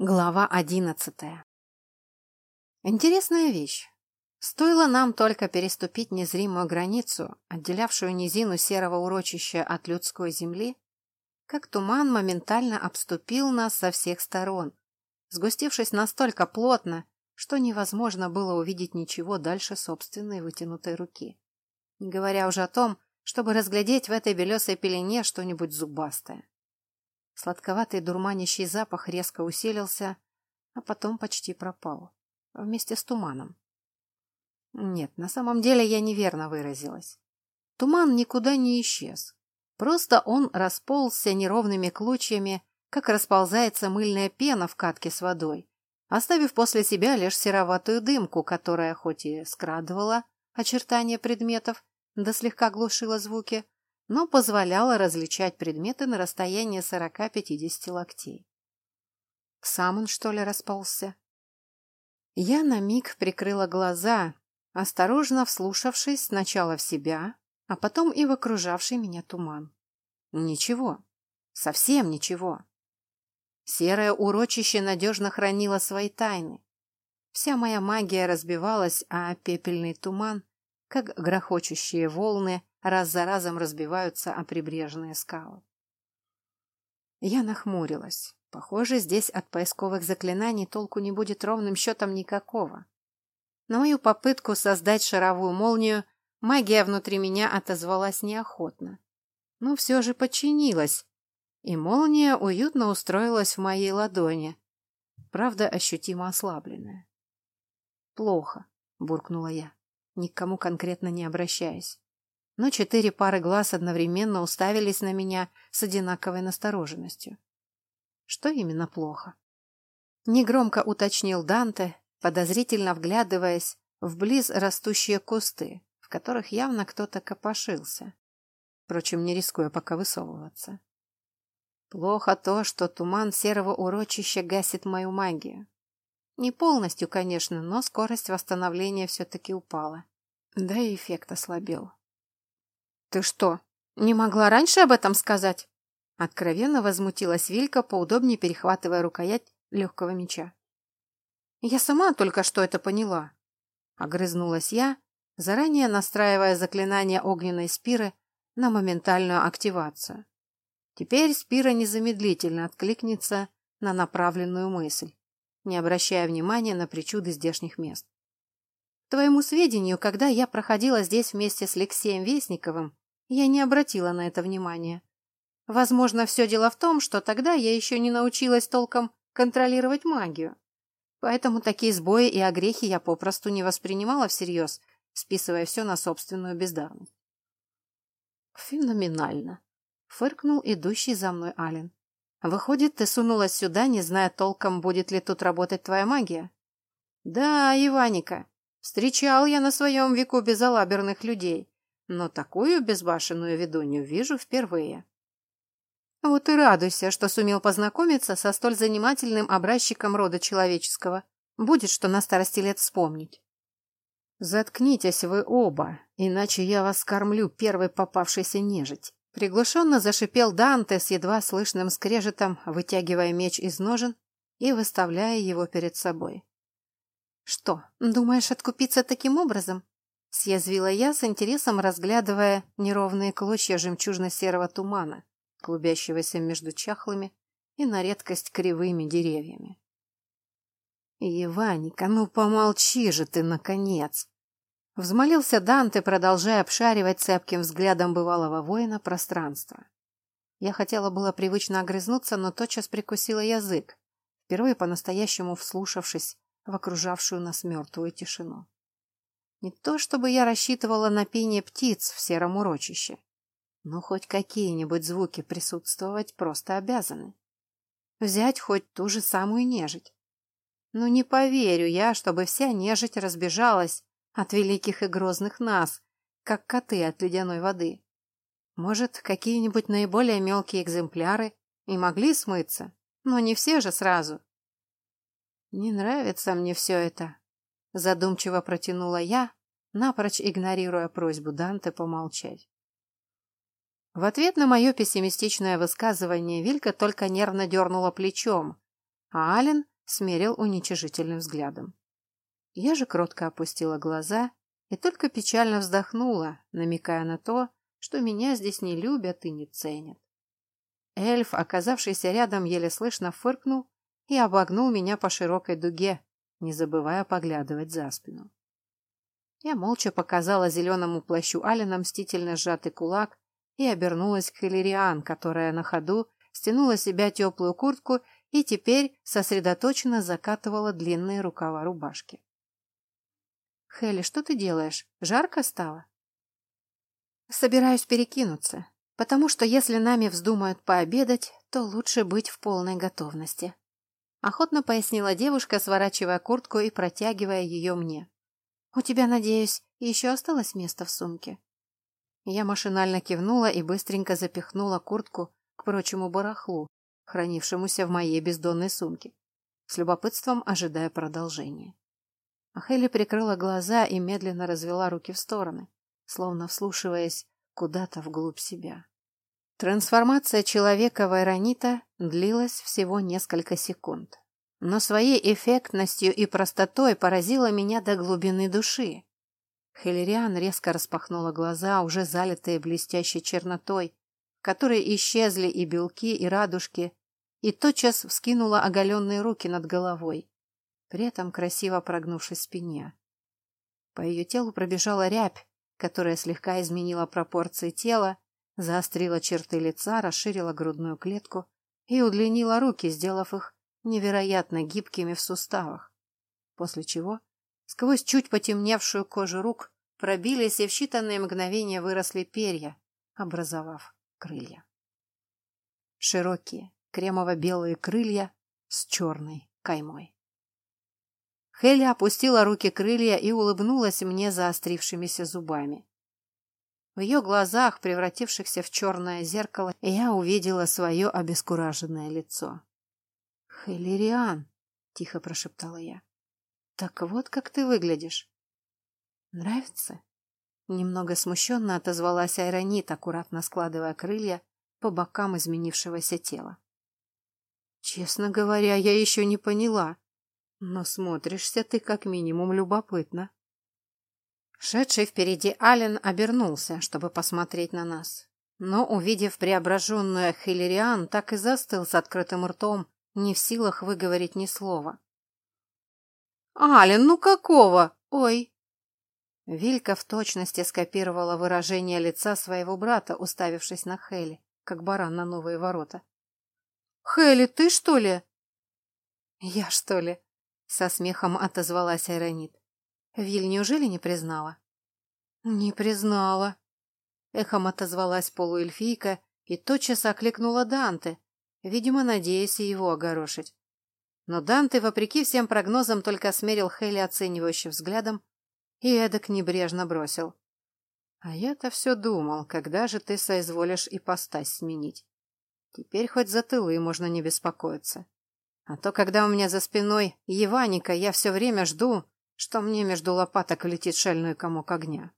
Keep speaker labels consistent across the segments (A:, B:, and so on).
A: Глава одиннадцатая Интересная вещь. Стоило нам только переступить незримую границу, отделявшую низину серого урочища от людской земли, как туман моментально обступил нас со всех сторон, сгустившись настолько плотно, что невозможно было увидеть ничего дальше собственной вытянутой руки. Не говоря уже о том, чтобы разглядеть в этой белесой пелене что-нибудь зубастое. Сладковатый дурманящий запах резко усилился, а потом почти пропал. Вместе с туманом. Нет, на самом деле я неверно выразилась. Туман никуда не исчез. Просто он расползся неровными клочьями, как расползается мыльная пена в катке с водой, оставив после себя лишь сероватую дымку, которая хоть и скрадывала очертания предметов, да слегка глушила звуки, но позволяла различать предметы на расстоянии 40-50 локтей. Сам он, что ли, расползся? Я на миг прикрыла глаза, осторожно вслушавшись сначала в себя, а потом и в окружавший меня туман. Ничего. Совсем ничего. Серое урочище надежно хранило свои тайны. Вся моя магия разбивалась, а пепельный туман, как грохочущие волны, раз за разом разбиваются о прибрежные скалы. Я нахмурилась. Похоже, здесь от поисковых заклинаний толку не будет ровным счетом никакого. На мою попытку создать шаровую молнию магия внутри меня отозвалась неохотно. Но все же подчинилась, и молния уютно устроилась в моей ладони, правда, ощутимо ослабленная. «Плохо», — буркнула я, никому конкретно не обращаясь но четыре пары глаз одновременно уставились на меня с одинаковой настороженностью. Что именно плохо? Негромко уточнил Данте, подозрительно вглядываясь в близ растущие кусты, в которых явно кто-то копошился, впрочем, не рискуя пока высовываться. Плохо то, что туман серого урочища гасит мою магию. Не полностью, конечно, но скорость восстановления все-таки упала. Да и эффект ослабел. «Ты что, не могла раньше об этом сказать?» Откровенно возмутилась Вилька, поудобнее перехватывая рукоять легкого меча. «Я сама только что это поняла», — огрызнулась я, заранее настраивая заклинание огненной спиры на моментальную активацию. Теперь спира незамедлительно откликнется на направленную мысль, не обращая внимания на причуды здешних мест. К твоему сведению, когда я проходила здесь вместе с Алексеем Вестниковым, я не обратила на это внимания. Возможно, все дело в том, что тогда я еще не научилась толком контролировать магию. Поэтому такие сбои и огрехи я попросту не воспринимала всерьез, списывая все на собственную бездарность. «Феноменально!» — фыркнул идущий за мной Ален. «Выходит, ты сунулась сюда, не зная толком, будет ли тут работать твоя магия?» «Да, Иваника, встречал я на своем веку безалаберных людей, но такую безбашенную ведунью вижу впервые. Вот и радуйся, что сумел познакомиться со столь занимательным образчиком рода человеческого. Будет что на старости лет вспомнить. Заткнитесь вы оба, иначе я вас кормлю первой попавшейся нежить. Приглушенно зашипел Данте с едва слышным скрежетом, вытягивая меч из ножен и выставляя его перед собой. «Что, думаешь откупиться таким образом?» Съязвила я с интересом, разглядывая неровные клочья жемчужно-серого тумана, клубящегося между чахлыми и на редкость кривыми деревьями. «Иваника, ну помолчи же ты, наконец!» Взмолился Данте, продолжая обшаривать цепким взглядом бывалого воина пространство. Я хотела было привычно огрызнуться, но тотчас прикусила язык, впервые по-настоящему вслушавшись в окружавшую нас мертвую тишину. Не то чтобы я рассчитывала на пение птиц в сером урочище, но хоть какие-нибудь звуки присутствовать просто обязаны. Взять хоть ту же самую нежить. Но не поверю я, чтобы вся нежить разбежалась от великих и грозных нас, как коты от ледяной воды. Может, какие-нибудь наиболее мелкие экземпляры и могли смыться, но не все же сразу. Не нравится мне все это, Задумчиво протянула я, напрочь игнорируя просьбу Данте помолчать. В ответ на мое пессимистичное высказывание Вилька только нервно дернула плечом, а Ален смерил уничижительным взглядом. Я же кротко опустила глаза и только печально вздохнула, намекая на то, что меня здесь не любят и не ценят. Эльф, оказавшийся рядом, еле слышно фыркнул и обогнул меня по широкой дуге, не забывая поглядывать за спину. Я молча показала зеленому плащу Алина мстительно сжатый кулак и обернулась к Хиллериан, которая на ходу стянула себя теплую куртку и теперь сосредоточенно закатывала длинные рукава рубашки. «Хелли, что ты делаешь? Жарко стало?» «Собираюсь перекинуться, потому что если нами вздумают пообедать, то лучше быть в полной готовности», охотно пояснила девушка, сворачивая куртку и протягивая ее мне. «У тебя, надеюсь, еще осталось место в сумке?» Я машинально кивнула и быстренько запихнула куртку к прочему барахлу, хранившемуся в моей бездонной сумке, с любопытством ожидая продолжения. А Хелли прикрыла глаза и медленно развела руки в стороны, словно вслушиваясь куда-то вглубь себя. Трансформация человека в айронита длилась всего несколько секунд, но своей эффектностью и простотой поразила меня до глубины души. Хелериан резко распахнула глаза, уже залитые блестящей чернотой, в которой исчезли и белки, и радужки, и тотчас вскинула оголенные руки над головой, при этом красиво прогнувшись спине. По ее телу пробежала рябь, которая слегка изменила пропорции тела, заострила черты лица, расширила грудную клетку и удлинила руки, сделав их невероятно гибкими в суставах, после чего сквозь чуть потемневшую кожу рук пробились и в считанные мгновения выросли перья, образовав крылья. Широкие, кремово-белые крылья с черной каймой. Хелли опустила руки крылья и улыбнулась мне заострившимися зубами. В ее глазах, превратившихся в черное зеркало, я увидела свое обескураженное лицо. «Хеллериан!» — тихо прошептала я. «Так вот как ты выглядишь!» «Нравится?» Немного смущенно отозвалась Айронит, аккуратно складывая крылья по бокам изменившегося тела. «Честно говоря, я еще не поняла, но смотришься ты как минимум любопытно». Шедший впереди Ален обернулся, чтобы посмотреть на нас. Но, увидев преображенную Хиллериан, так и застыл с открытым ртом, не в силах выговорить ни слова. «Ален, ну какого? Ой!» Вилька в точности скопировала выражение лица своего брата, уставившись на Хелли, как баран на новые ворота. «Хелли, ты что ли?» «Я что ли?» — со смехом отозвалась Айронит. Виль неужели не признала? Не признала. Эхом отозвалась полуэльфийка и тотчас окликнула Данте, видимо, надеясь его огорошить. Но Данте, вопреки всем прогнозам, только смерил Хелли оценивающим взглядом и эдак небрежно бросил. А я-то все думал, когда же ты соизволишь и постась сменить. Теперь хоть за тылы можно не беспокоиться. А то, когда у меня за спиной Еваника, я все время жду, что мне между лопаток летит шальной комок огня.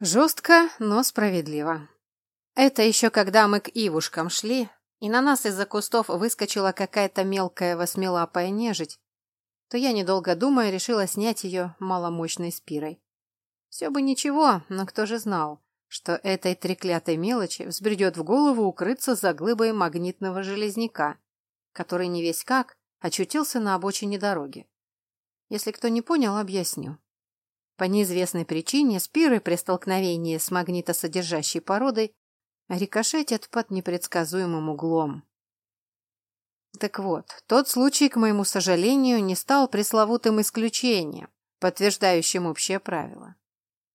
A: Жестко, но справедливо. Это еще когда мы к Ивушкам шли, и на нас из-за кустов выскочила какая-то мелкая восьмилапая нежить, то я, недолго думая, решила снять ее маломощной спирой. Все бы ничего, но кто же знал, что этой треклятой мелочи взбредет в голову укрыться за глыбой магнитного железняка, который не весь как очутился на обочине дороги. Если кто не понял, объясню. По неизвестной причине спиры при столкновении с магнитосодержащей породой рикошетят под непредсказуемым углом. Так вот, тот случай, к моему сожалению, не стал пресловутым исключением, подтверждающим общее правило.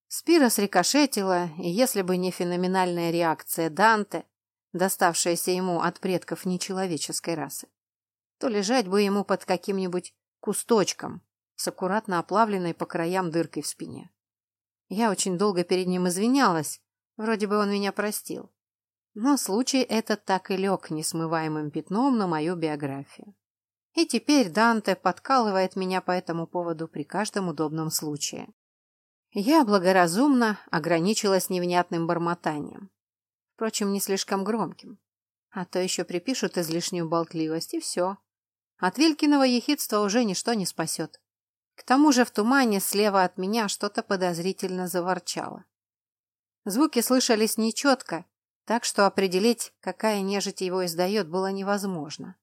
A: Спира срикошетила, и если бы не феноменальная реакция Данте, доставшаяся ему от предков нечеловеческой расы, то лежать бы ему под каким-нибудь кусточком, с аккуратно оплавленной по краям дыркой в спине. Я очень долго перед ним извинялась, вроде бы он меня простил. Но случай этот так и лег несмываемым пятном на мою биографию. И теперь Данте подкалывает меня по этому поводу при каждом удобном случае. Я благоразумно ограничилась невнятным бормотанием. Впрочем, не слишком громким. А то еще припишут излишнюю болтливость, и все. От Вилькиного ехидства уже ничто не спасет. К тому же в тумане слева от меня что-то подозрительно заворчало. Звуки слышались нечетко, так что определить, какая нежить его издает, было невозможно.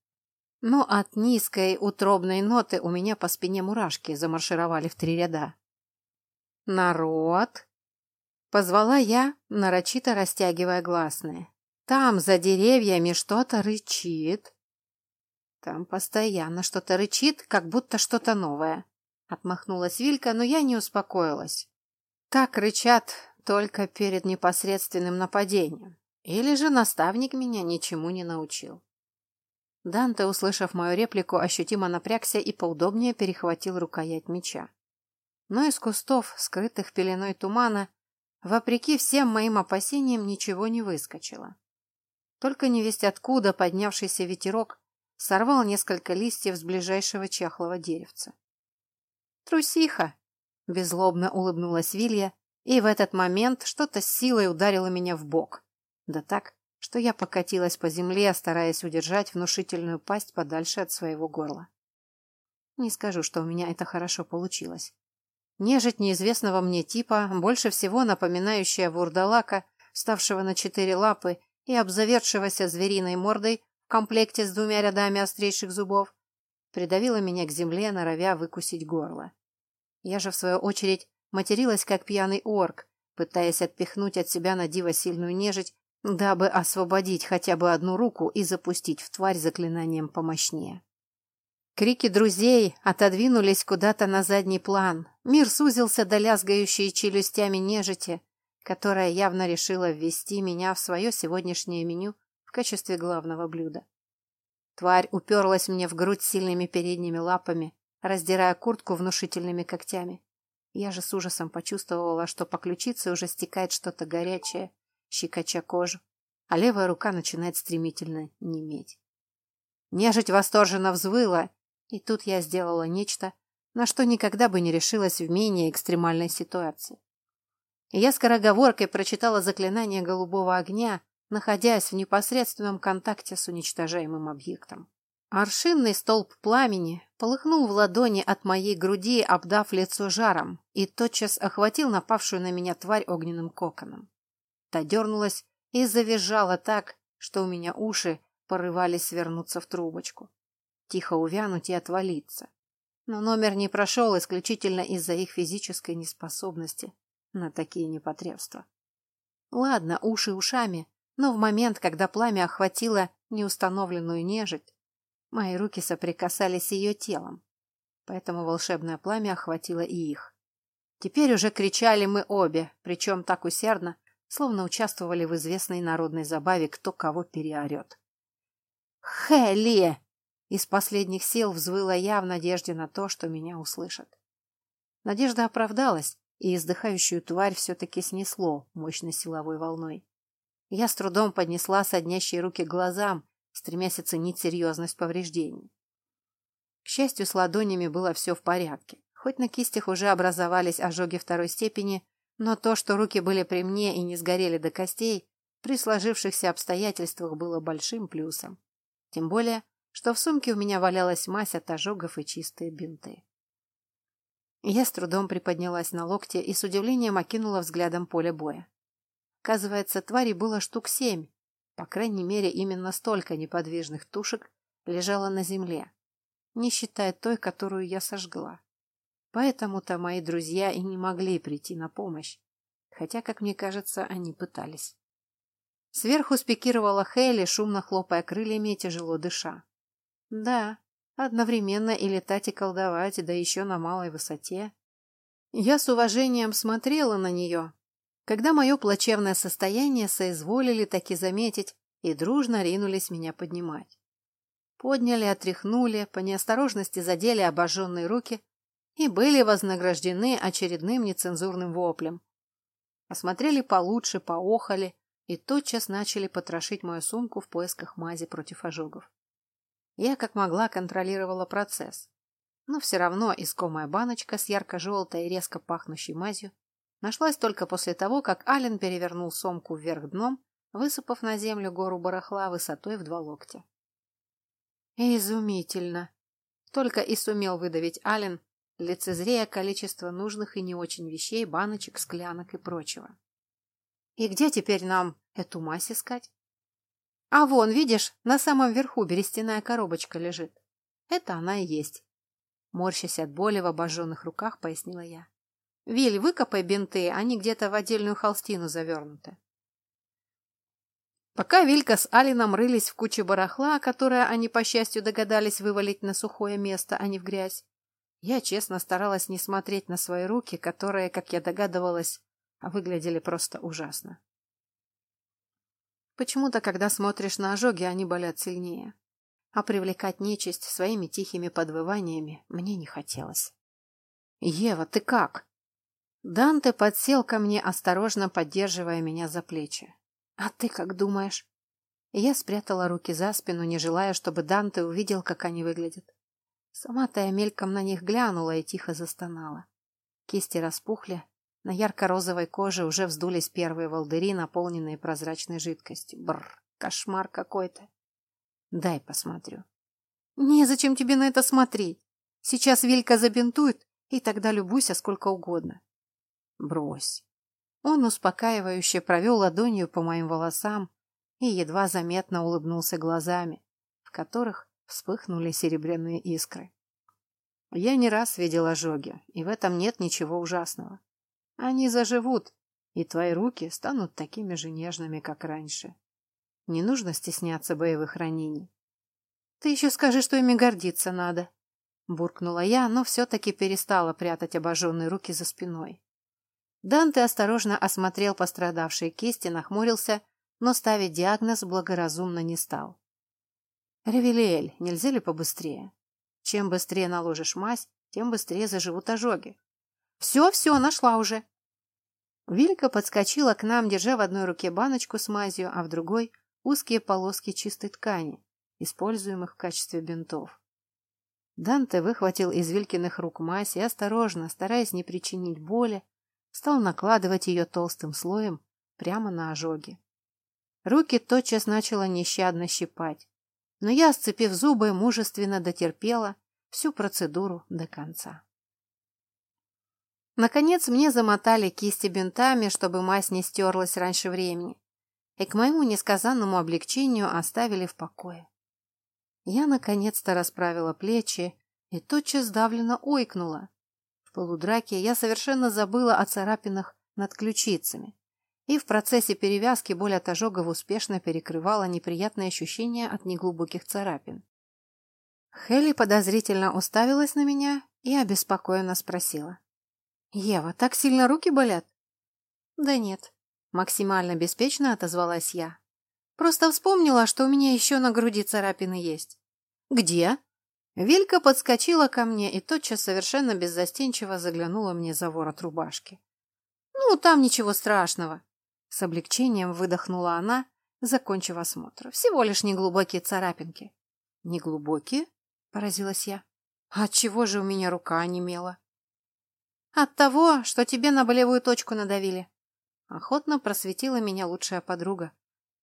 A: Но от низкой утробной ноты у меня по спине мурашки замаршировали в три ряда. «Народ!» — позвала я, нарочито растягивая гласные. «Там, за деревьями, что-то рычит». «Там постоянно что-то рычит, как будто что-то новое», — отмахнулась Вилька, но я не успокоилась. «Так рычат только перед непосредственным нападением. Или же наставник меня ничему не научил». Данте, услышав мою реплику, ощутимо напрягся и поудобнее перехватил рукоять меча. Но из кустов, скрытых пеленой тумана, вопреки всем моим опасениям, ничего не выскочило. Только невесть откуда поднявшийся ветерок сорвал несколько листьев с ближайшего чахлого деревца. «Трусиха!» — беззлобно улыбнулась Вилья, и в этот момент что-то с силой ударило меня в бок. Да так, что я покатилась по земле, стараясь удержать внушительную пасть подальше от своего горла. Не скажу, что у меня это хорошо получилось. Нежить неизвестного мне типа, больше всего напоминающая вурдалака, ставшего на четыре лапы и обзаведшегося звериной мордой в комплекте с двумя рядами острейших зубов, придавила меня к земле, норовя выкусить горло. Я же, в свою очередь, материлась, как пьяный орк, пытаясь отпихнуть от себя на диво сильную нежить, дабы освободить хотя бы одну руку и запустить в тварь заклинанием помощнее. Крики друзей отодвинулись куда-то на задний план. Мир сузился до лязгающей челюстями нежити, которая явно решила ввести меня в свое сегодняшнее меню в качестве главного блюда. Тварь уперлась мне в грудь сильными передними лапами, раздирая куртку внушительными когтями. Я же с ужасом почувствовала, что по ключице уже стекает что-то горячее, щекоча кожу, а левая рука начинает стремительно неметь. Нежить восторженно взвыла, и тут я сделала нечто, на что никогда бы не решилась в менее экстремальной ситуации. Я скороговоркой прочитала заклинание голубого огня, находясь в непосредственном контакте с уничтожаемым объектом. Аршинный столб пламени полыхнул в ладони от моей груди, обдав лицо жаром, и тотчас охватил напавшую на меня тварь огненным коконом. Та дернулась и завизжала так, что у меня уши порывались свернуться в трубочку. Тихо увянуть и отвалиться. Но номер не прошел исключительно из-за их физической неспособности на такие непотребства. Ладно, уши ушами, но в момент, когда пламя охватило неустановленную нежить, мои руки соприкасались с ее телом, поэтому волшебное пламя охватило и их. Теперь уже кричали мы обе, причем так усердно, словно участвовали в известной народной забаве «Кто кого переорет». «Хелли!» Из последних сил взвыла я в надежде на то, что меня услышат. Надежда оправдалась, и издыхающую тварь все-таки снесло мощной силовой волной. Я с трудом поднесла соднящие руки глазам, стремясь оценить серьезность повреждений. К счастью, с ладонями было все в порядке. Хоть на кистях уже образовались ожоги второй степени, но то, что руки были при мне и не сгорели до костей, при сложившихся обстоятельствах было большим плюсом. Тем более, что в сумке у меня валялась мазь от ожогов и чистые бинты. Я с трудом приподнялась на локте и с удивлением окинула взглядом поле боя. Оказывается, твари было штук семь. По крайней мере, именно столько неподвижных тушек лежало на земле, не считая той, которую я сожгла. Поэтому-то мои друзья и не могли прийти на помощь, хотя, как мне кажется, они пытались. Сверху спикировала Хейли, шумно хлопая крыльями и тяжело дыша. Да, одновременно и летать, и колдовать, да еще на малой высоте. Я с уважением смотрела на нее, когда мое плачевное состояние соизволили таки заметить и дружно ринулись меня поднимать. Подняли, отряхнули, по неосторожности задели обожженные руки и были вознаграждены очередным нецензурным воплем. Осмотрели получше, поохали и тотчас начали потрошить мою сумку в поисках мази против ожогов. Я как могла контролировала процесс, но все равно искомая баночка с ярко-желтой и резко пахнущей мазью нашлась только после того, как Ален перевернул сумку вверх дном, высыпав на землю гору барахла высотой в два локтя. «Изумительно!» Только и сумел выдавить Ален, лицезрея количество нужных и не очень вещей, баночек, склянок и прочего. И где теперь нам эту мазь искать? А вон, видишь, на самом верху берестяная коробочка лежит. Это она и есть. Морщась от боли в обожженных руках, пояснила я. Виль, выкопай бинты, они где-то в отдельную холстину завернуты. Пока Вилька с Алином рылись в куче барахла, которое они, по счастью, догадались вывалить на сухое место, а не в грязь, я честно старалась не смотреть на свои руки, которые, как я догадывалась, выглядели просто ужасно. Почему-то, когда смотришь на ожоги, они болят сильнее. А привлекать нечисть своими тихими подвываниями мне не хотелось. «Ева, ты как?» Данте подсел ко мне, осторожно поддерживая меня за плечи. «А ты как думаешь?» Я спрятала руки за спину, не желая, чтобы Данте увидел, как они выглядят. Сама-то я мельком на них глянула и тихо застонала. Кисти распухли, на ярко-розовой коже уже вздулись первые волдыри, наполненные прозрачной жидкостью. Бррр, кошмар какой-то. Дай посмотрю. Незачем тебе на это смотреть. Сейчас Вилька забинтует, и тогда любуйся сколько угодно. Брось. Он успокаивающе провел ладонью по моим волосам и едва заметно улыбнулся глазами, в которых вспыхнули серебряные искры. Я не раз видел ожоги, и в этом нет ничего ужасного. Они заживут, и твои руки станут такими же нежными, как раньше. Не нужно стесняться боевых ранений. Ты еще скажи, что ими гордиться надо. Буркнула я, но все-таки перестала прятать обожженные руки за спиной. Данте осторожно осмотрел пострадавшие кисти, нахмурился, но ставить диагноз благоразумно не стал. «Ревелиэль, нельзя ли побыстрее? Чем быстрее наложишь мазь, тем быстрее заживут ожоги. Все-все, нашла уже. Вилька подскочила к нам, держа в одной руке баночку с мазью, а в другой — узкие полоски чистой ткани, используемых в качестве бинтов. Данте выхватил из Вилькиных рук мазь и осторожно, стараясь не причинить боли, стал накладывать ее толстым слоем прямо на ожоги. Руки тотчас начало нещадно щипать, но я, сцепив зубы, мужественно дотерпела всю процедуру до конца. Наконец мне замотали кисти бинтами, чтобы мазь не стерлась раньше времени, и к моему несказанному облегчению оставили в покое. Я наконец-то расправила плечи и тотчас сдавленно ойкнула. Полудраке я совершенно забыла о царапинах над ключицами, и в процессе перевязки боль от ожогов успешно перекрывала неприятные ощущения от неглубоких царапин. Хелли подозрительно уставилась на меня и обеспокоенно спросила. «Ева, так сильно руки болят?» «Да нет», — максимально беспечно отозвалась я. «Просто вспомнила, что у меня еще на груди царапины есть». «Где?» Вилька подскочила ко мне и тотчас совершенно беззастенчиво заглянула мне за ворот рубашки. «Ну, там ничего страшного», — с облегчением выдохнула она, закончив осмотр. «Всего лишь неглубокие царапинки». «Неглубокие?» — поразилась я. «А отчего же у меня рука онемела?» От того, что тебе на болевую точку надавили. Охотно просветила меня лучшая подруга,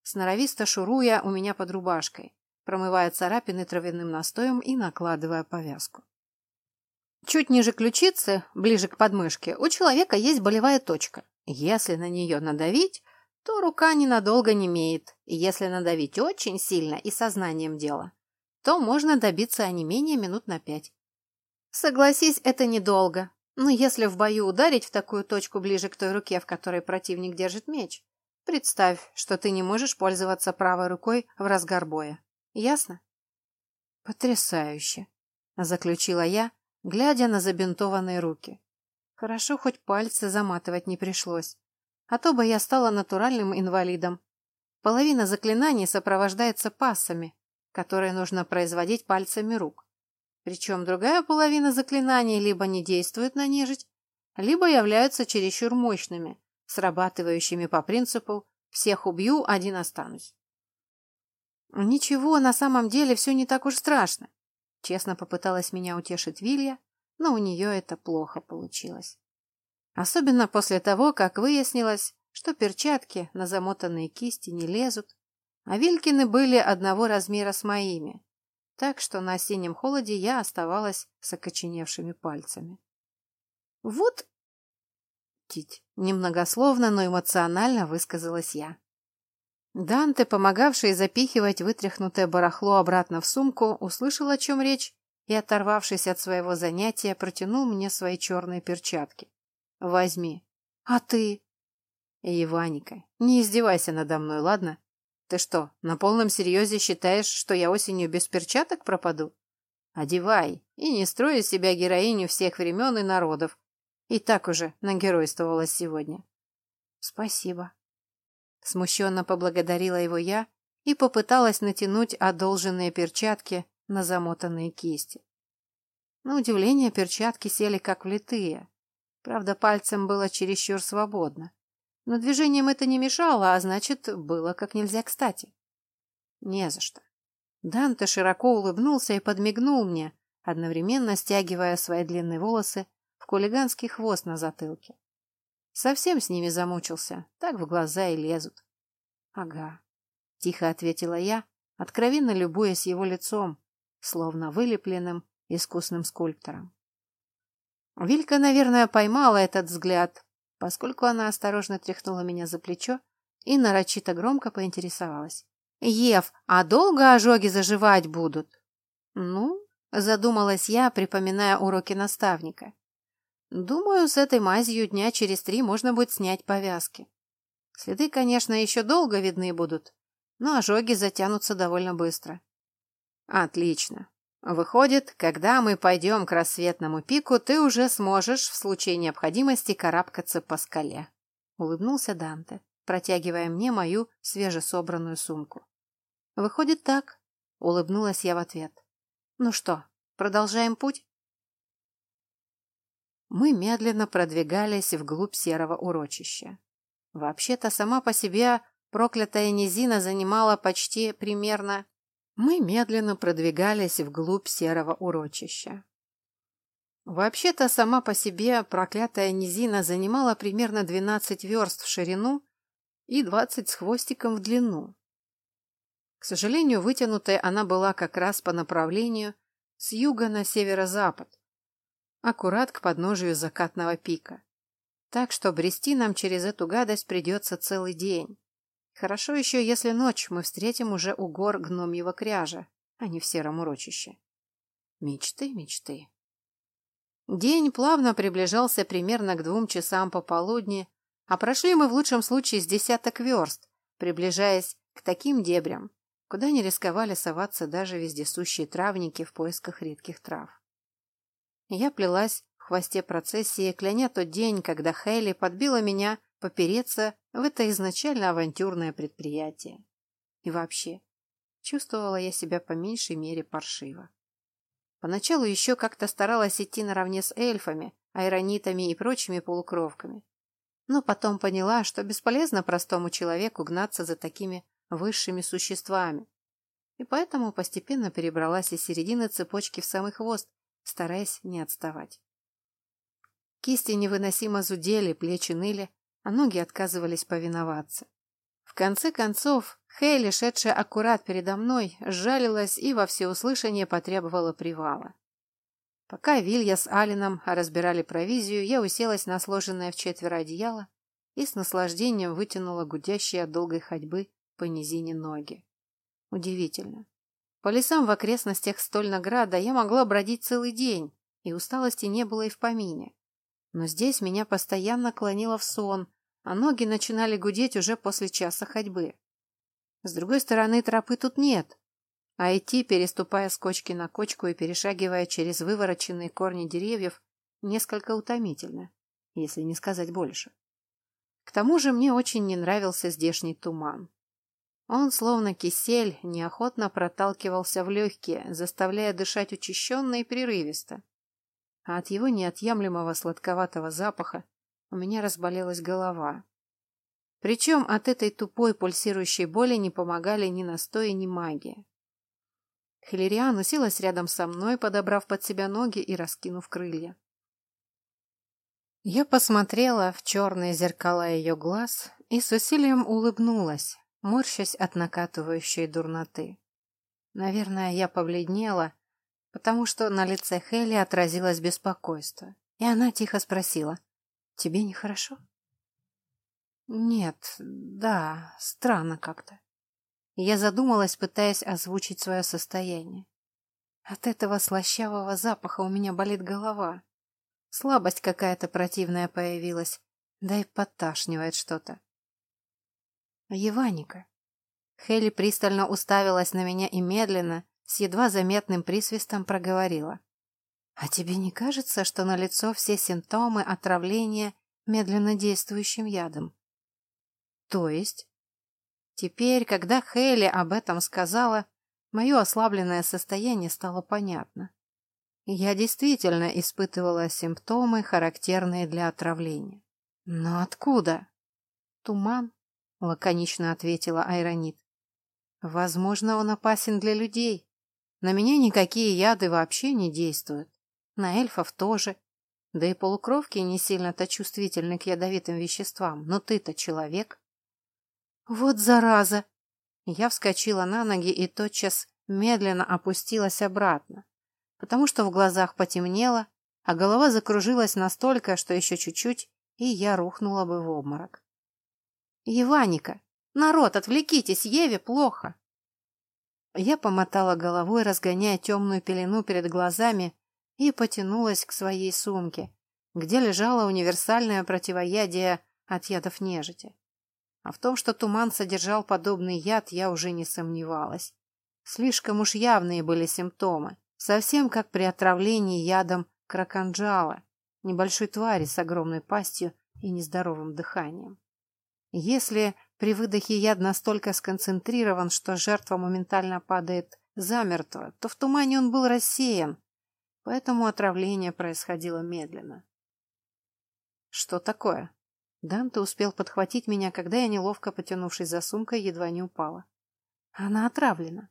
A: сноровисто шуруя у меня под рубашкой, промывая царапины травяным настоем и накладывая повязку. Чуть ниже ключицы, ближе к подмышке, у человека есть болевая точка. Если на нее надавить, то рука ненадолго не имеет. Если надавить очень сильно и сознанием дела, то можно добиться онемения минут на пять. Согласись, это недолго, но если в бою ударить в такую точку ближе к той руке, в которой противник держит меч, представь, что ты не можешь пользоваться правой рукой в разгар боя. Ясно? Потрясающе, заключила я, глядя на забинтованные руки. Хорошо, хоть пальцы заматывать не пришлось, а то бы я стала натуральным инвалидом. Половина заклинаний сопровождается пассами, которые нужно производить пальцами рук. Причем другая половина заклинаний либо не действует на нежить, либо являются чересчур мощными, срабатывающими по принципу «всех убью, один останусь». Ничего, на самом деле все не так уж страшно. Честно попыталась меня утешить Вилья, но у нее это плохо получилось. Особенно после того, как выяснилось, что перчатки на замотанные кисти не лезут, а Вилькины были одного размера с моими, так что на осеннем холоде я оставалась с окоченевшими пальцами. «Вот...» Тить, немногословно, но эмоционально высказалась я. Данте, помогавший запихивать вытряхнутое барахло обратно в сумку, услышал, о чем речь, и, оторвавшись от своего занятия, протянул мне свои черные перчатки. «Возьми». «А ты?» «Иваника, не издевайся надо мной, ладно? Ты что, на полном серьезе считаешь, что я осенью без перчаток пропаду? Одевай и не строй из себя героиню всех времен и народов. И так уже нагеройствовала сегодня». «Спасибо», Смущенно поблагодарила его я и попыталась натянуть одолженные перчатки на замотанные кисти. На удивление перчатки сели как влитые. Правда, пальцем было чересчур свободно. Но движением это не мешало, а значит, было как нельзя кстати. Не за что. Данте широко улыбнулся и подмигнул мне, одновременно стягивая свои длинные волосы в хулиганский хвост на затылке. Совсем с ними замучился, так в глаза и лезут. Ага, тихо ответила я, откровенно любуясь его лицом, словно вылепленным искусным скульптором. Вилька, наверное, поймала этот взгляд, поскольку она осторожно тряхнула меня за плечо и нарочито громко поинтересовалась. «Ев, а долго ожоги заживать будут?» «Ну?» – задумалась я, припоминая уроки наставника. Думаю, с этой мазью дня через три можно будет снять повязки. Следы, конечно, еще долго видны будут, но ожоги затянутся довольно быстро. Отлично. Выходит, когда мы пойдем к рассветному пику, ты уже сможешь в случае необходимости карабкаться по скале. Улыбнулся Данте, протягивая мне мою свежесобранную сумку. Выходит так. Улыбнулась я в ответ. Ну что, продолжаем путь? Мы медленно продвигались вглубь серого урочища. Вообще-то сама по себе проклятая низина занимала почти примерно... Мы медленно продвигались вглубь серого урочища. Вообще-то сама по себе проклятая низина занимала примерно 12 верст в ширину и 20 с хвостиком в длину. К сожалению, вытянутая она была как раз по направлению с юга на северо-запад, аккурат к подножию закатного пика. Так что брести нам через эту гадость придется целый день. Хорошо еще, если ночь мы встретим уже у гор гномьего кряжа, а не в сером урочище. Мечты, мечты. День плавно приближался примерно к двум часам пополудни, а прошли мы в лучшем случае с десяток верст, приближаясь к таким дебрям, куда не рисковали соваться даже вездесущие травники в поисках редких трав. Я плелась в хвосте процессии, кляня тот день, когда Хейли подбила меня попереться в это изначально авантюрное предприятие. И вообще, чувствовала я себя по меньшей мере паршиво. Поначалу еще как-то старалась идти наравне с эльфами, айронитами и прочими полукровками. Но потом поняла, что бесполезно простому человеку гнаться за такими высшими существами. И поэтому постепенно перебралась из середины цепочки в самый хвост, стараясь не отставать. Кисти невыносимо зудели, плечи ныли, а ноги отказывались повиноваться. В конце концов, Хейли, шедшая аккурат передо мной, сжалилась и во всеуслышание потребовала привала. Пока Вилья с Алином разбирали провизию, я уселась на сложенное в четверо одеяло и с наслаждением вытянула гудящие от долгой ходьбы по низине ноги. Удивительно. По лесам в окрестностях Стольнограда я могла бродить целый день, и усталости не было и в помине. Но здесь меня постоянно клонило в сон, а ноги начинали гудеть уже после часа ходьбы. С другой стороны, тропы тут нет, а идти, переступая с кочки на кочку и перешагивая через вывороченные корни деревьев, несколько утомительно, если не сказать больше. К тому же мне очень не нравился здешний туман. Он, словно кисель, неохотно проталкивался в легкие, заставляя дышать учащенно и прерывисто. А от его неотъемлемого сладковатого запаха у меня разболелась голова. Причем от этой тупой пульсирующей боли не помогали ни настои, ни магия. Хилериан уселась рядом со мной, подобрав под себя ноги и раскинув крылья. Я посмотрела в черные зеркала ее глаз и с усилием улыбнулась, морщась от накатывающей дурноты. Наверное, я побледнела, потому что на лице Хелли отразилось беспокойство, и она тихо спросила, «Тебе нехорошо?» «Нет, да, странно как-то». Я задумалась, пытаясь озвучить свое состояние. От этого слащавого запаха у меня болит голова. Слабость какая-то противная появилась, да и подташнивает что-то. Еваника. Хелли пристально уставилась на меня и медленно, с едва заметным присвистом проговорила. «А тебе не кажется, что на лицо все симптомы отравления медленно действующим ядом?» «То есть?» Теперь, когда Хелли об этом сказала, мое ослабленное состояние стало понятно. Я действительно испытывала симптомы, характерные для отравления. Но откуда? Туман, лаконично ответила Айронит. Возможно, он опасен для людей. На меня никакие яды вообще не действуют. На эльфов тоже. Да и полукровки не сильно-то чувствительны к ядовитым веществам. Но ты-то человек. Вот зараза! Я вскочила на ноги и тотчас медленно опустилась обратно, потому что в глазах потемнело, а голова закружилась настолько, что еще чуть-чуть, и я рухнула бы в обморок. «Еваника! Народ, отвлекитесь, Еве плохо!» Я помотала головой, разгоняя темную пелену перед глазами, и потянулась к своей сумке, где лежало универсальное противоядие от ядов нежити. А в том, что туман содержал подобный яд, я уже не сомневалась. Слишком уж явные были симптомы, совсем как при отравлении ядом краканджала, небольшой твари с огромной пастью и нездоровым дыханием. Если при выдохе яд настолько сконцентрирован, что жертва моментально падает замертво, то в тумане он был рассеян, поэтому отравление происходило медленно. «Что такое?» Данте успел подхватить меня, когда я, неловко потянувшись за сумкой, едва не упала. «Она отравлена».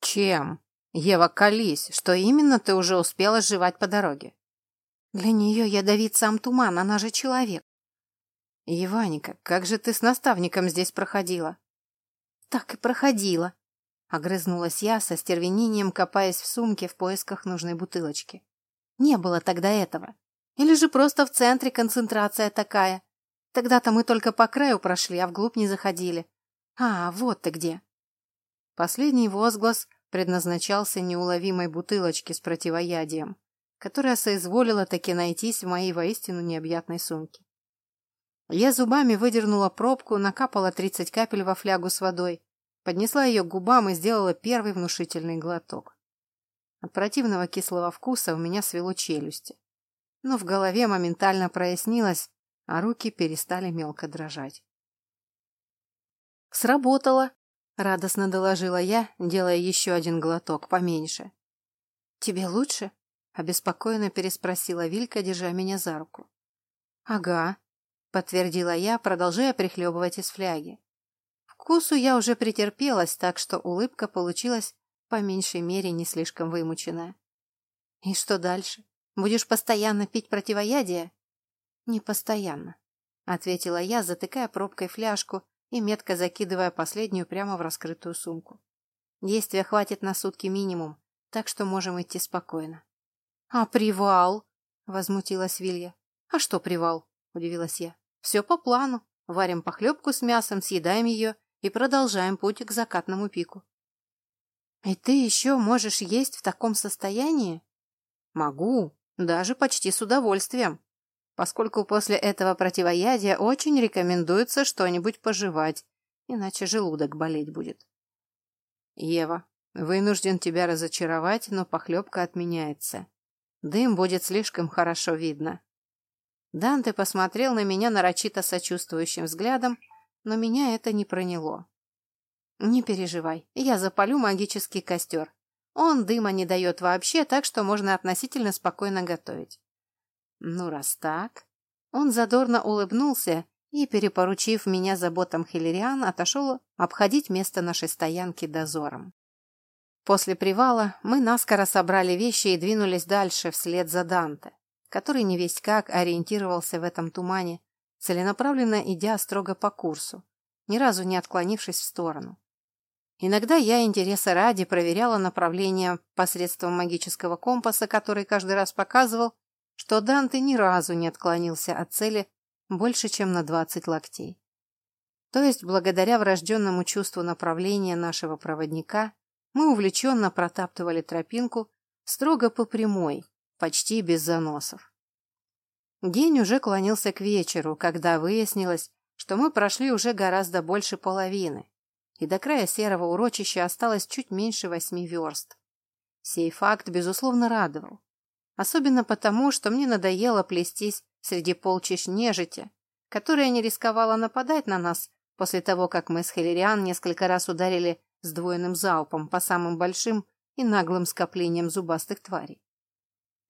A: «Чем?» «Ева, колись! Что именно ты уже успела сживать по дороге?» «Для нее ядовит сам туман, она же человек. «Еваника, как же ты с наставником здесь проходила?» «Так и проходила», — огрызнулась я со стервенением, копаясь в сумке в поисках нужной бутылочки. «Не было тогда этого. Или же просто в центре концентрация такая. Тогда-то мы только по краю прошли, а вглубь не заходили. А, вот ты где». Последний возглас предназначался неуловимой бутылочке с противоядием, которая соизволила таки найтись в моей воистину необъятной сумке. Я зубами выдернула пробку, накапала тридцать капель во флягу с водой, поднесла ее к губам и сделала первый внушительный глоток. От противного кислого вкуса у меня свело челюсти. Но в голове моментально прояснилось, а руки перестали мелко дрожать. «Сработало!» — радостно доложила я, делая еще один глоток, поменьше. «Тебе лучше?» — обеспокоенно переспросила Вилька, держа меня за руку. «Ага», подтвердила я, продолжая прихлебывать из фляги. Вкусу я уже претерпелась, так что улыбка получилась по меньшей мере не слишком вымученная. И что дальше? Будешь постоянно пить противоядие? Не постоянно, ответила я, затыкая пробкой фляжку и метко закидывая последнюю прямо в раскрытую сумку. Действия хватит на сутки минимум, так что можем идти спокойно. А привал? возмутилась Вилья. А что привал? удивилась я. Все по плану. Варим похлебку с мясом, съедаем ее и продолжаем путь к закатному пику. И ты еще можешь есть в таком состоянии? Могу, даже почти с удовольствием, поскольку после этого противоядия очень рекомендуется что-нибудь пожевать, иначе желудок болеть будет. Ева, вынужден тебя разочаровать, но похлебка отменяется. Дым будет слишком хорошо видно. Данте посмотрел на меня нарочито сочувствующим взглядом, но меня это не проняло. «Не переживай, я запалю магический костер. Он дыма не дает вообще, так что можно относительно спокойно готовить». «Ну, раз так...» Он задорно улыбнулся и, перепоручив меня заботам Хиллериан, отошел обходить место нашей стоянки дозором. После привала мы наскоро собрали вещи и двинулись дальше вслед за Данте который не весть как ориентировался в этом тумане, целенаправленно идя строго по курсу, ни разу не отклонившись в сторону. Иногда я интереса ради проверяла направление посредством магического компаса, который каждый раз показывал, что Данте ни разу не отклонился от цели больше, чем на 20 локтей. То есть, благодаря врожденному чувству направления нашего проводника, мы увлеченно протаптывали тропинку строго по прямой, почти без заносов. День уже клонился к вечеру, когда выяснилось, что мы прошли уже гораздо больше половины, и до края серого урочища осталось чуть меньше восьми верст. Сей факт, безусловно, радовал. Особенно потому, что мне надоело плестись среди полчищ нежити, которая не рисковала нападать на нас после того, как мы с Хиллериан несколько раз ударили сдвоенным залпом по самым большим и наглым скоплениям зубастых тварей.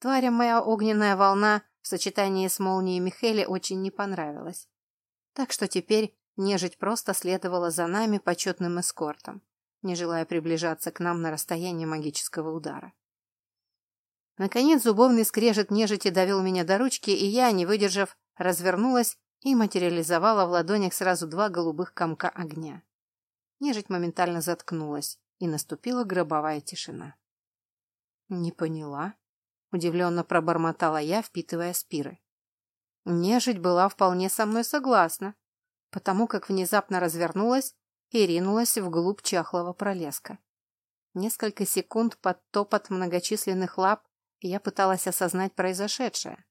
A: Тварям моя огненная волна в сочетании с молнией Михели очень не понравилась. Так что теперь Нежить просто следовала за нами почетным эскортом, не желая приближаться к нам на расстояние магического удара. Наконец зубовный скрежет нежити довел меня до ручки, и я, не выдержав, развернулась и материализовала в ладонях сразу два голубых комка огня. Нежить моментально заткнулась, и наступила гробовая тишина. «Не поняла», — удивленно пробормотала я, впитывая спиры. Нежить была вполне со мной согласна, потому как внезапно развернулась и ринулась вглубь чахлого пролеска. Несколько секунд под топот многочисленных лап я пыталась осознать произошедшее.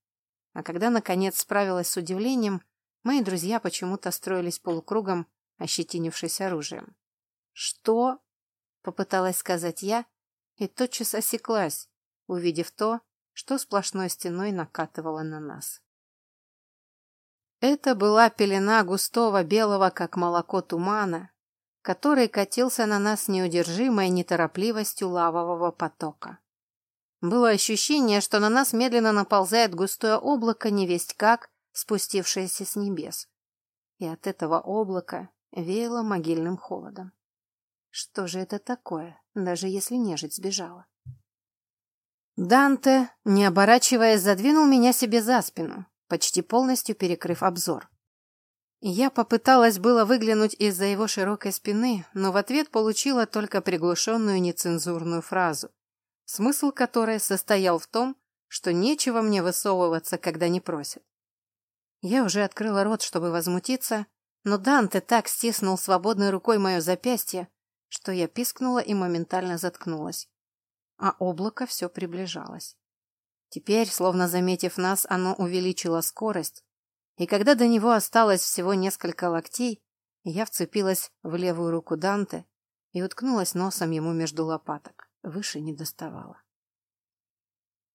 A: А когда, наконец, справилась с удивлением, мои друзья почему-то строились полукругом, ощетинившись оружием. «Что?» — попыталась сказать я, и тотчас осеклась, увидев то, что сплошной стеной накатывало на нас. Это была пелена густого белого, как молоко тумана, который катился на нас неудержимой неторопливостью лавового потока. Было ощущение, что на нас медленно наползает густое облако невесть как, спустившееся с небес. И от этого облака веяло могильным холодом. Что же это такое, даже если нежить сбежала? Данте, не оборачиваясь, задвинул меня себе за спину, почти полностью перекрыв обзор. Я попыталась было выглянуть из-за его широкой спины, но в ответ получила только приглушенную нецензурную фразу, смысл которой состоял в том, что нечего мне высовываться, когда не просят. Я уже открыла рот, чтобы возмутиться, но Данте так стиснул свободной рукой мое запястье, что я пискнула и моментально заткнулась. А облако все приближалось. Теперь, словно заметив нас, оно увеличило скорость, и когда до него осталось всего несколько локтей, я вцепилась в левую руку Данте и уткнулась носом ему между лопаток. Выше не доставала.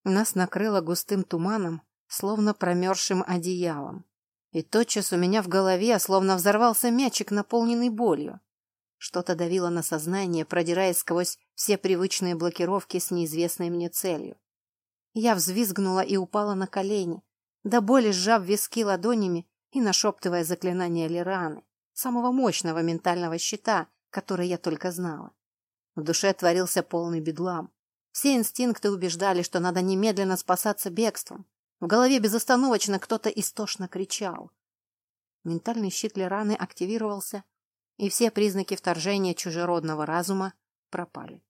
A: Нас накрыло густым туманом, словно промерзшим одеялом. И тотчас у меня в голове словно взорвался мячик, наполненный болью. Что-то давило на сознание, продираясь сквозь все привычные блокировки с неизвестной мне целью. Я взвизгнула и упала на колени, до боли сжав виски ладонями и нашептывая заклинание Лираны, самого мощного ментального щита, который я только знала. В душе творился полный бедлам. Все инстинкты убеждали, что надо немедленно спасаться бегством. В голове безостановочно кто-то истошно кричал. Ментальный щит Лираны активировался, и все признаки вторжения чужеродного разума пропали.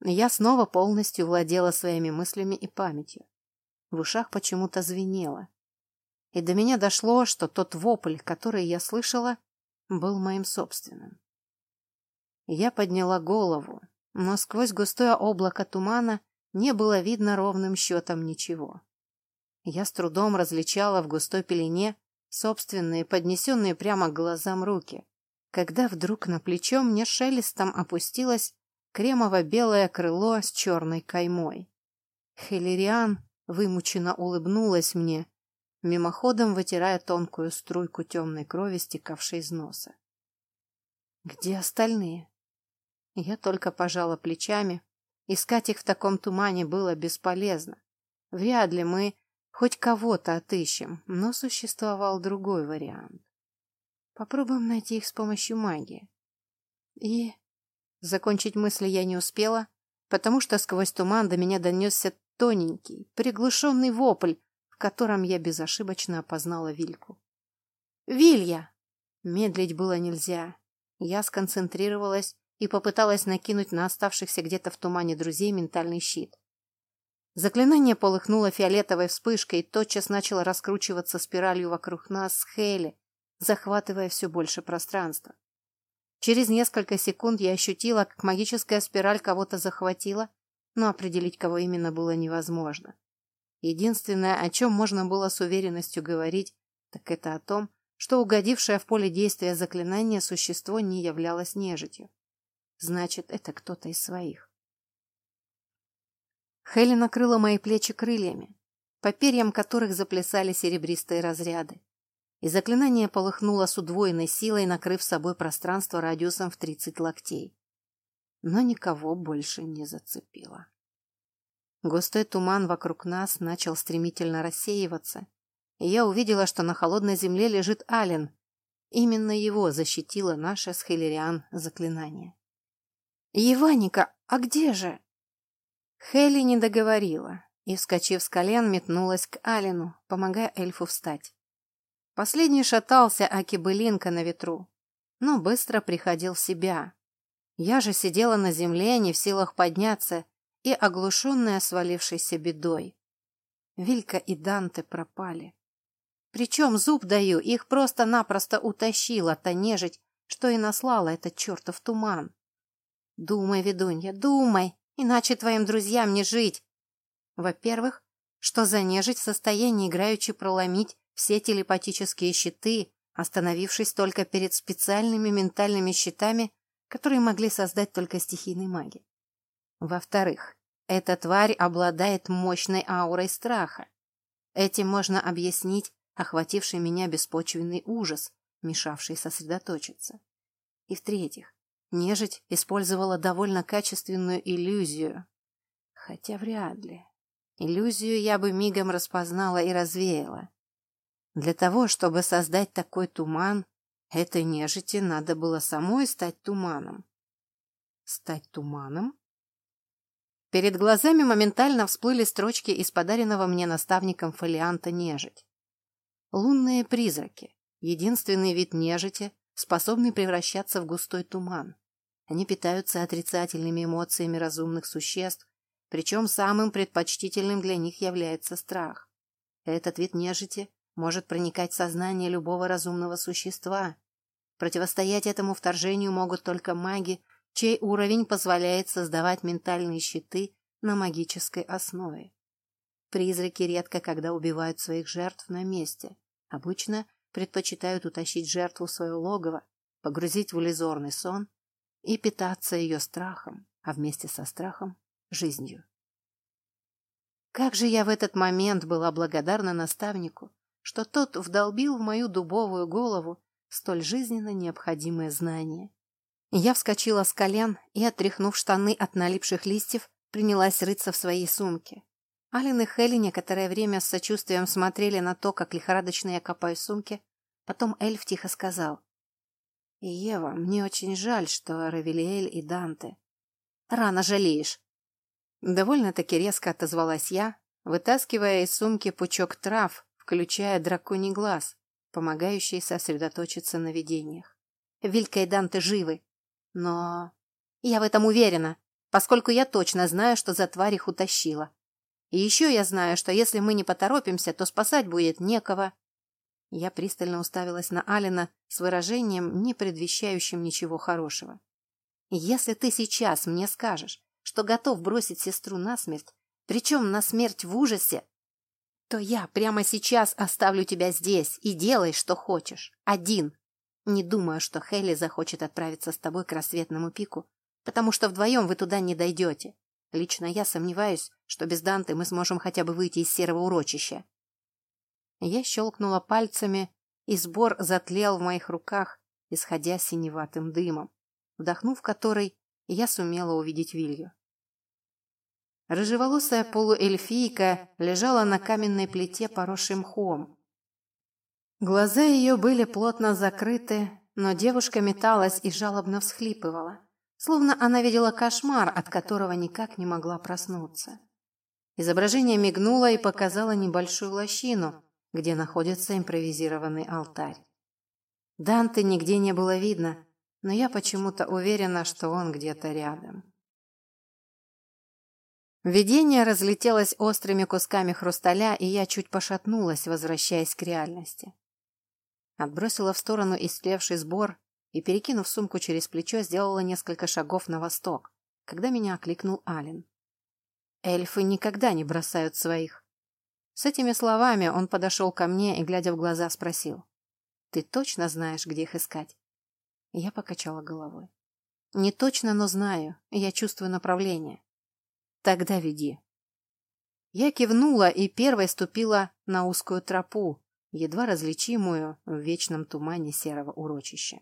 A: Я снова полностью владела своими мыслями и памятью. В ушах почему-то звенело. И до меня дошло, что тот вопль, который я слышала, был моим собственным. Я подняла голову, но сквозь густое облако тумана не было видно ровным счетом ничего. Я с трудом различала в густой пелене собственные, поднесенные прямо к глазам руки, когда вдруг на плечо мне шелестом опустилась кремово-белое крыло с черной каймой. Хелериан вымученно улыбнулась мне, мимоходом вытирая тонкую струйку темной крови, стекавшей из носа. «Где остальные?» Я только пожала плечами. Искать их в таком тумане было бесполезно. Вряд ли мы хоть кого-то отыщем, но существовал другой вариант. Попробуем найти их с помощью магии. И Закончить мысли я не успела, потому что сквозь туман до меня донесся тоненький, приглушенный вопль, в котором я безошибочно опознала Вильку. «Вилья!» Медлить было нельзя. Я сконцентрировалась и попыталась накинуть на оставшихся где-то в тумане друзей ментальный щит. Заклинание полыхнуло фиолетовой вспышкой и тотчас начало раскручиваться спиралью вокруг нас с Хейли, захватывая все больше пространства. Через несколько секунд я ощутила, как магическая спираль кого-то захватила, но определить, кого именно, было невозможно. Единственное, о чем можно было с уверенностью говорить, так это о том, что угодившее в поле действия заклинание существо не являлось нежитью. Значит, это кто-то из своих. Хелли накрыла мои плечи крыльями, по перьям которых заплясали серебристые разряды. И заклинание полыхнуло с удвоенной силой, накрыв собой пространство радиусом в тридцать локтей. Но никого больше не зацепило. Густой туман вокруг нас начал стремительно рассеиваться, и я увидела, что на холодной земле лежит Ален. Именно его защитило наше с Хелериан заклинание. «Еваника, а где же?» Хелли не договорила и, вскочив с колен, метнулась к Алину, помогая эльфу встать. Последний шатался, аки былинка на ветру, но быстро приходил в себя. Я же сидела на земле, не в силах подняться, и оглушенная свалившейся бедой. Вилька и Данте пропали. Причем, зуб даю, их просто-напросто утащила та нежить, что и наслала этот чертов туман. Думай, ведунья, думай, иначе твоим друзьям не жить. Во-первых, что за нежить в состоянии играючи проломить все телепатические щиты, остановившись только перед специальными ментальными щитами, которые могли создать только стихийные маги. Во-вторых, эта тварь обладает мощной аурой страха. Этим можно объяснить охвативший меня беспочвенный ужас, мешавший сосредоточиться. И в-третьих, нежить использовала довольно качественную иллюзию. Хотя вряд ли. Иллюзию я бы мигом распознала и развеяла. Для того, чтобы создать такой туман, этой нежити надо было самой стать туманом. Стать туманом? Перед глазами моментально всплыли строчки из подаренного мне наставником фолианта «Нежить». Лунные призраки – единственный вид нежити, способный превращаться в густой туман. Они питаются отрицательными эмоциями разумных существ, причем самым предпочтительным для них является страх. Этот вид нежити может проникать в сознание любого разумного существа. Противостоять этому вторжению могут только маги, чей уровень позволяет создавать ментальные щиты на магической основе. Призраки редко когда убивают своих жертв на месте. Обычно предпочитают утащить жертву в свое логово, погрузить в иллюзорный сон и питаться ее страхом, а вместе со страхом – жизнью. Как же я в этот момент была благодарна наставнику, что тот вдолбил в мою дубовую голову столь жизненно необходимое знание. Я вскочила с колен и, отряхнув штаны от налипших листьев, принялась рыться в своей сумке. Алин и Хелли некоторое время с сочувствием смотрели на то, как лихорадочно я копаю сумки. Потом эльф тихо сказал. «Ева, мне очень жаль, что Равелиэль и Данте». «Рано жалеешь». Довольно-таки резко отозвалась я, вытаскивая из сумки пучок трав, включая драконий глаз, помогающий сосредоточиться на видениях. Вилька и Данте живы. Но... Я в этом уверена, поскольку я точно знаю, что за тварь их утащила. И еще я знаю, что если мы не поторопимся, то спасать будет некого. Я пристально уставилась на Алина с выражением, не предвещающим ничего хорошего. Если ты сейчас мне скажешь, что готов бросить сестру на смерть, причем на смерть в ужасе, то я прямо сейчас оставлю тебя здесь и делай, что хочешь. Один. Не думаю, что Хелли захочет отправиться с тобой к рассветному пику, потому что вдвоем вы туда не дойдете. Лично я сомневаюсь, что без Данты мы сможем хотя бы выйти из серого урочища. Я щелкнула пальцами, и сбор затлел в моих руках, исходя синеватым дымом, вдохнув который, я сумела увидеть Вилью. Рыжеволосая полуэльфийка лежала на каменной плите, поросшей мхом. Глаза ее были плотно закрыты, но девушка металась и жалобно всхлипывала словно она видела кошмар, от которого никак не могла проснуться. Изображение мигнуло и показало небольшую лощину, где находится импровизированный алтарь. Данте нигде не было видно, но я почему-то уверена, что он где-то рядом. Видение разлетелось острыми кусками хрусталя, и я чуть пошатнулась, возвращаясь к реальности. Отбросила в сторону истлевший сбор и, перекинув сумку через плечо, сделала несколько шагов на восток, когда меня окликнул Ален. Эльфы никогда не бросают своих. С этими словами он подошел ко мне и, глядя в глаза, спросил. «Ты точно знаешь, где их искать?» Я покачала головой. «Не точно, но знаю. Я чувствую направление. Тогда веди». Я кивнула и первой ступила на узкую тропу, едва различимую в вечном тумане серого урочища.